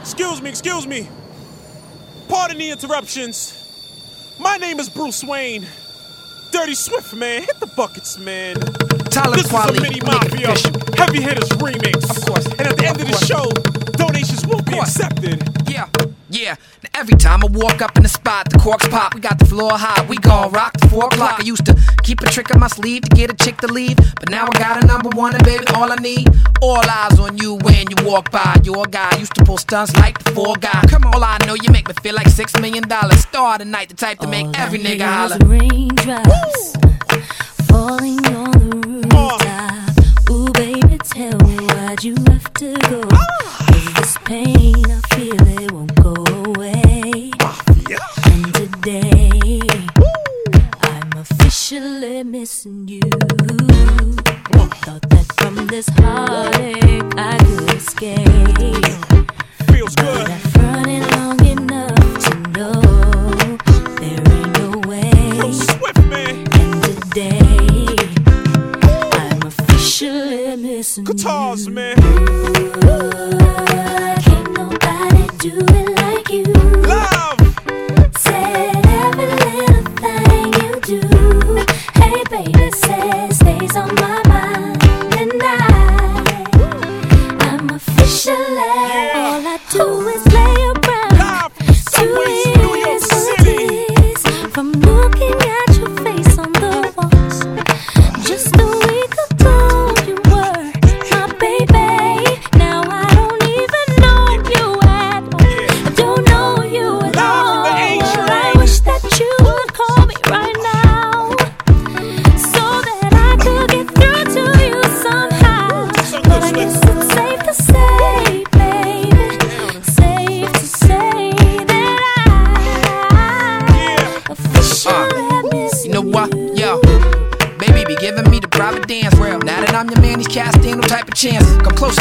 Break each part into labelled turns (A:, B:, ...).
A: Excuse me, excuse me. Pardon the interruptions. My name is Bruce Wayne. Dirty Swift, man. Hit the buckets, man. Talib
B: Kweli,
A: is a mini mafia. heavy hitters remix.
B: Of course.
A: And at the end of the
B: Of course.
A: show, donations will be accepted.
B: Yeah, yeah. Now every time I walk up in the spot, the corks pop. We got the floor hot. We gon' rock to four o'clock. I used to keep a trick up my sleeve to get a chick to leave, but now I got a number one and baby, all I need. All eyes on you when you walk by. Your guy used to pull stunts like the four guy. Come on, all I know you make me feel like six million dollars. Star tonight, the type to make every nigga holler.
C: Raindrops falling missing you. Thought that from this heartache I could escape.
A: Feels
C: But
A: good.
C: I've run it long enough to know there ain't no way.
A: Swift, man.
C: And today, I'm officially missing
A: Guitars,
C: you.
A: man.
C: Can't nobody do it like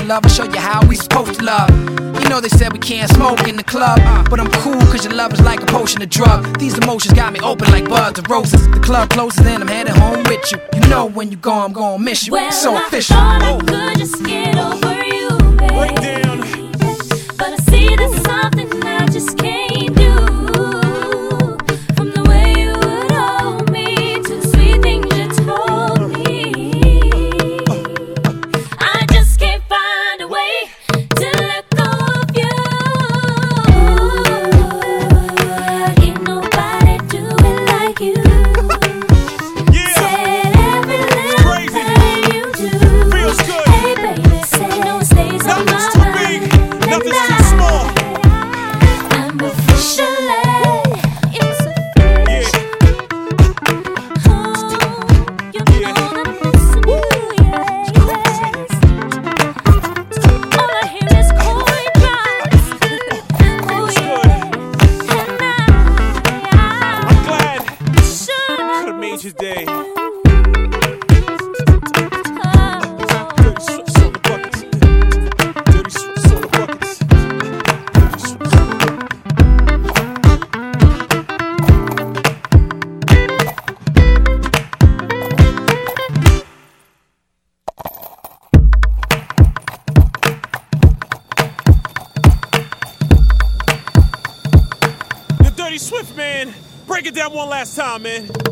A: love,
B: I'll show you how we supposed to love. You know they said we can't smoke in the club, but I'm cool cause your love is like a potion of drug. These emotions got me open like buds of roses. The club closes and I'm heading home with you. You know when you go, I'm gonna miss you.
C: Well,
B: so
C: I
B: official.
C: thought I could just get over you,
A: The Dirty Swift, man. Break it down one last time, man.